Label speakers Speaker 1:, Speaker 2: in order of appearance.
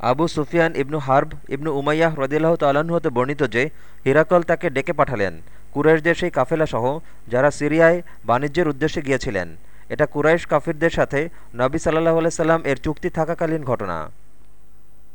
Speaker 1: Abu Sufyan ibn Harb ibn Umayyah রদিল্লাহ তাল্লাহ্ন হতে বর্ণিত যে, হিরাকল তাকে ডেকে পাঠালেন। কুরাইশদের সেই কাফেলা সহ যারা সিরিয়ায় বাণিজ্যের উদ্দেশ্যে গিয়েছিলেন। এটা কুরাইশ কাফিরদের সাথে নবী সাল্লাহ আলাইসাল্লাম এর চুক্তি থাকাকালীন ঘটনা।